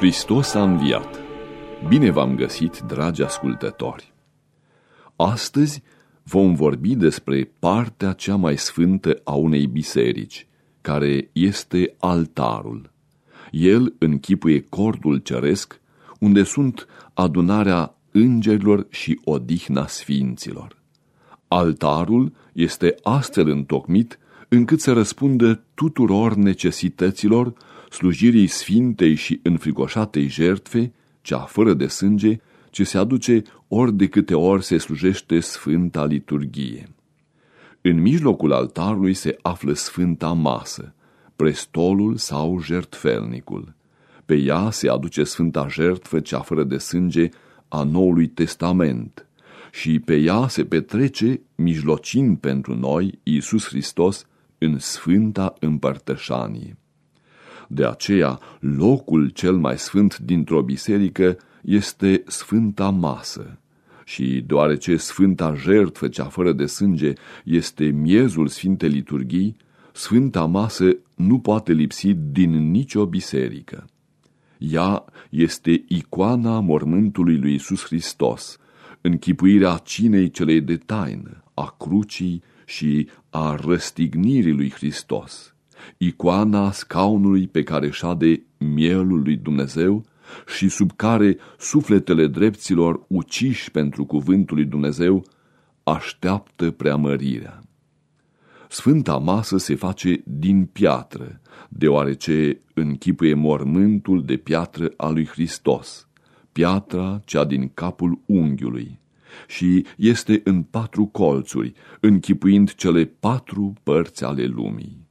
Hristos a înviat! Bine v-am găsit, dragi ascultători! Astăzi vom vorbi despre partea cea mai sfântă a unei biserici, care este altarul. El închipuie cordul ceresc, unde sunt adunarea îngerilor și odihna sfinților. Altarul este astfel întocmit încât să răspundă tuturor necesităților slujirii sfintei și înfricoșatei jertfe, cea fără de sânge, ce se aduce ori de câte ori se slujește Sfânta Liturghie. În mijlocul altarului se află Sfânta Masă, prestolul sau jertfelnicul. Pe ea se aduce Sfânta Jertfă, cea fără de sânge, a Noului Testament, și pe ea se petrece, mijlocind pentru noi, Iisus Hristos, în Sfânta Împărtășanie. De aceea, locul cel mai sfânt dintr-o biserică este Sfânta Masă. Și deoarece Sfânta Jertfă cea fără de sânge este miezul Sfintei Liturghii, Sfânta Masă nu poate lipsi din nicio biserică. Ea este icoana mormântului lui Isus Hristos, închipuirea cinei celei de taină, a crucii și a răstignirii lui Hristos icoana scaunului pe care șade mielul lui Dumnezeu și sub care sufletele drepților uciși pentru cuvântul lui Dumnezeu așteaptă preamărirea. Sfânta masă se face din piatră, deoarece închipuie mormântul de piatră a lui Hristos, piatra cea din capul unghiului, și este în patru colțuri, închipuind cele patru părți ale lumii.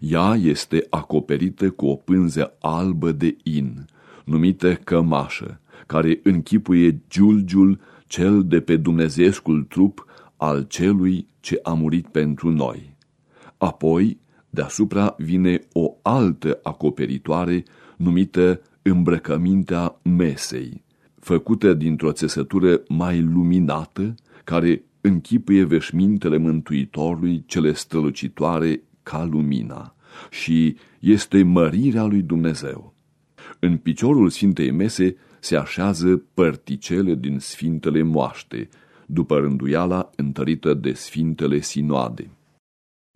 Ea este acoperită cu o pânză albă de in, numită cămașă, care închipuie giulgiul cel de pe dumnezeescul trup al celui ce a murit pentru noi. Apoi, deasupra vine o altă acoperitoare numită îmbrăcămintea mesei, făcută dintr-o țesătură mai luminată, care închipuie veșmintele Mântuitorului cele strălucitoare ca lumina și este mărirea lui Dumnezeu. În piciorul Sfintei Mese se așează părticele din Sfintele Moaște, după rânduiala întărită de Sfintele Sinoade.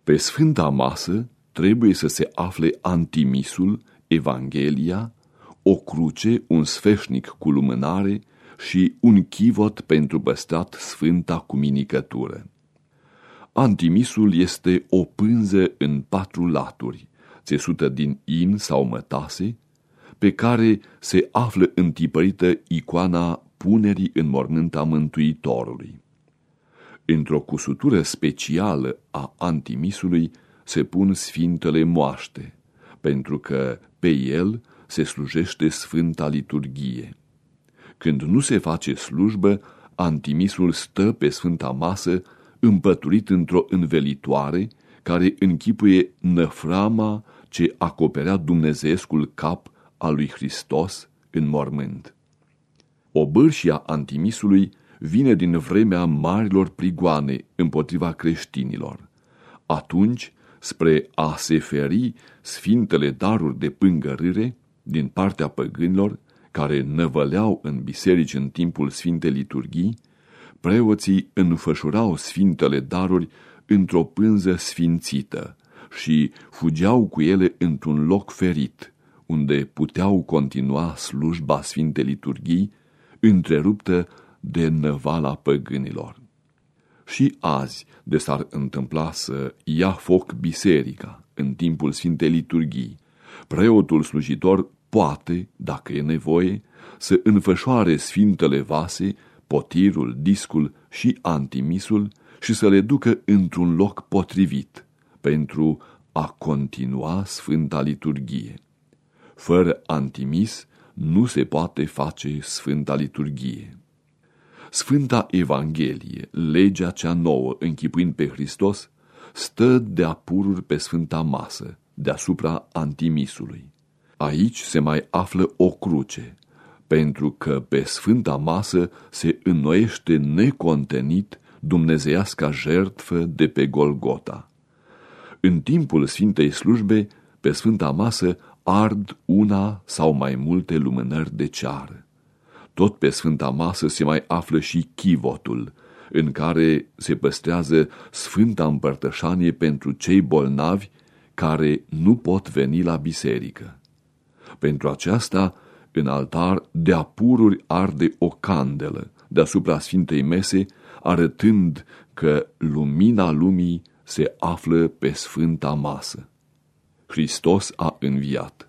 Pe Sfânta Masă trebuie să se afle antimisul, Evanghelia, o cruce, un sfeșnic cu lumânare și un chivot pentru păstrat Sfânta Cuminicătură. Antimisul este o pânză în patru laturi, țesută din in sau mătase, pe care se află întipărită icoana punerii în mormânta Mântuitorului. Într-o cusutură specială a antimisului se pun sfintele moaște, pentru că pe el se slujește Sfânta Liturghie. Când nu se face slujbă, antimisul stă pe Sfânta Masă împăturit într-o învelitoare care închipuie năframa ce acoperea dumnezeescul cap al lui Hristos în mormânt. O bârșia antimisului vine din vremea marilor prigoane împotriva creștinilor. Atunci, spre a se feri sfintele daruri de pângărâre din partea păgânilor, care năvăleau în biserici în timpul Sfintei Liturghii, preoții înfășurau sfintele daruri într-o pânză sfințită și fugeau cu ele într-un loc ferit, unde puteau continua slujba Sfintei Liturghii, întreruptă de năvala păgânilor. Și azi, de s-ar întâmpla să ia foc biserica în timpul Sfintei Liturghii, preotul slujitor poate, dacă e nevoie, să înfășoare sfintele vase potirul, discul și antimisul și să le ducă într-un loc potrivit pentru a continua Sfânta Liturghie. Fără antimis nu se poate face Sfânta Liturghie. Sfânta Evanghelie, legea cea nouă închipuind pe Hristos, stă de apururi pe Sfânta Masă, deasupra antimisului. Aici se mai află o cruce, pentru că pe sfânta masă se înnoiește necontenit dumnezeiasca jertfă de pe Golgota. În timpul Sfintei Slujbe, pe Sfânta Masă ard una sau mai multe lumânări de ceară. Tot pe Sfânta Masă se mai află și chivotul, în care se păstrează Sfânta Împărtășanie pentru cei bolnavi care nu pot veni la biserică. Pentru aceasta, în altar de apururi arde o candelă deasupra Sfintei Mese, arătând că lumina lumii se află pe Sfânta Masă. Hristos a înviat.